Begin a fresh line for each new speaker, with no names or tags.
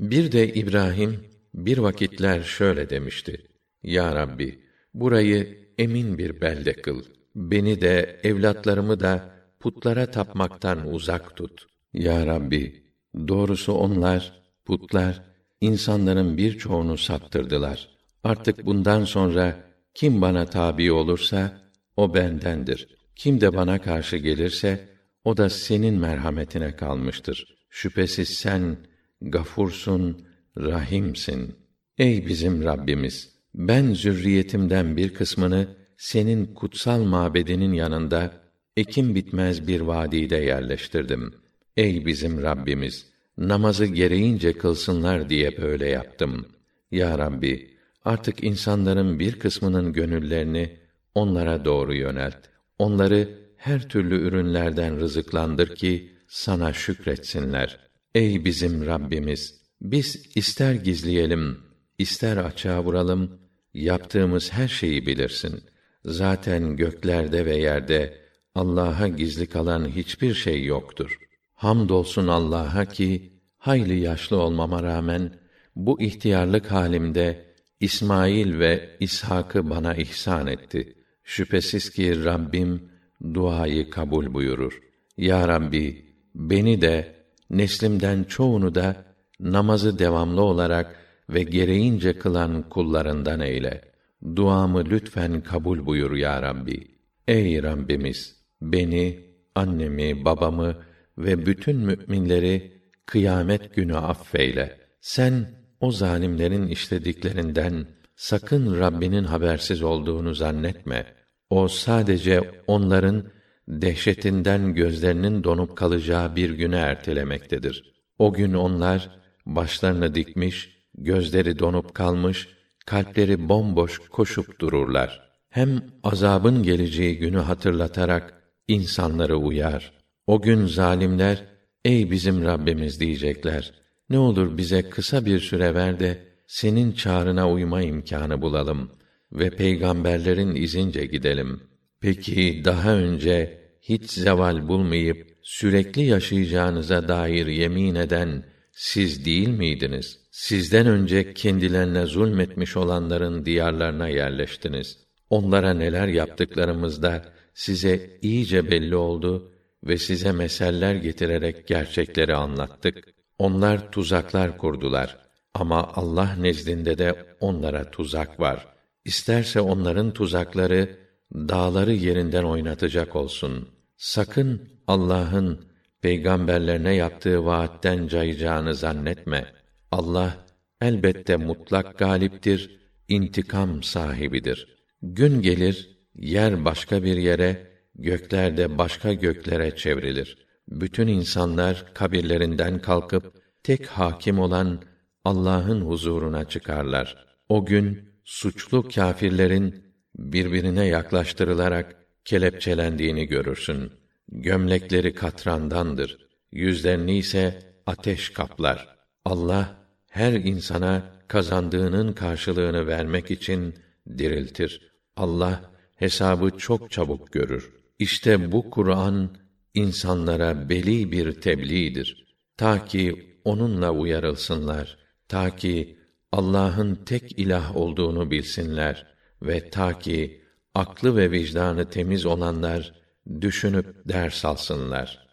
Bir de İbrahim bir vakitler şöyle demişti: Ya Rabbi, burayı emin bir belde kıl. Beni de evlatlarımı da putlara tapmaktan uzak tut. Ya Rabbi, doğrusu onlar putlar insanların birçoğunu saptırdılar. Artık bundan sonra kim bana tabi olursa o bendendir. Kim de bana karşı gelirse o da senin merhametine kalmıştır. Şüphesiz sen gafursun, rahimsin. Ey bizim Rabbimiz, ben zürriyetimden bir kısmını senin kutsal mabedinin yanında ekim bitmez bir vadide yerleştirdim. Ey bizim Rabbimiz, namazı gereğince kılsınlar diye böyle yaptım. Ya Rabbi, artık insanların bir kısmının gönüllerini onlara doğru yönelt. Onları her türlü ürünlerden rızıklandır ki sana şükretsinler. Ey bizim Rabbimiz, biz ister gizleyelim, ister açığa vuralım, yaptığımız her şeyi bilirsin. Zaten göklerde ve yerde Allah'a gizli kalan hiçbir şey yoktur. Hamdolsun Allah'a ki hayli yaşlı olmama rağmen bu ihtiyarlık halimde İsmail ve İshak'ı bana ihsan etti. Şüphesiz ki Rabbim duayı kabul buyurur. Ya Rabbi, beni de neslimden çoğunu da namazı devamlı olarak ve gereğince kılan kullarından eyle. Duamı lütfen kabul buyur ya Rabbi. Ey Rabbimiz, beni, annemi, babamı ve bütün müminleri kıyamet günü affeyle. Sen o zalimlerin işlediklerinden sakın Rabbinin habersiz olduğunu zannetme. O sadece onların dehşetinden gözlerinin donup kalacağı bir güne ertelemektedir. O gün onlar başlarını dikmiş, gözleri donup kalmış, kalpleri bomboş koşup dururlar. Hem azabın geleceği günü hatırlatarak insanları uyar. O gün zalimler ey bizim Rabbimiz diyecekler. Ne olur bize kısa bir süre ver de senin çağrına uyma imkanı bulalım ve peygamberlerin izince gidelim. Peki daha önce hiç zeval bulmayıp sürekli yaşayacağınıza dair yemin eden siz değil miydiniz? Sizden önce kendilerine zulmetmiş olanların diyarlarına yerleştiniz. Onlara neler yaptıklarımızda size iyice belli oldu ve size meseller getirerek gerçekleri anlattık. Onlar tuzaklar kurdular ama Allah nezdinde de onlara tuzak var. İsterse onların tuzakları dağları yerinden oynatacak olsun. Sakın Allah'ın peygamberlerine yaptığı vaatten cayacağını zannetme. Allah elbette mutlak galiptir, intikam sahibidir. Gün gelir, yer başka bir yere, göklerde başka göklere çevrilir. Bütün insanlar kabirlerinden kalkıp tek hakim olan Allah'ın huzuruna çıkarlar. O gün suçlu kâfirlerin birbirine yaklaştırılarak kelepçelendiğini görürsün. Gömlekleri katrandandır. Yüzlerini ise ateş kaplar. Allah her insana kazandığının karşılığını vermek için diriltir. Allah hesabı çok çabuk görür. İşte bu Kur'an insanlara beli bir tebliğdir. Ta ki onunla uyarılsınlar. Ta ki Allah'ın tek ilah olduğunu bilsinler ve ta ki aklı ve vicdanı temiz olanlar düşünüp ders alsınlar.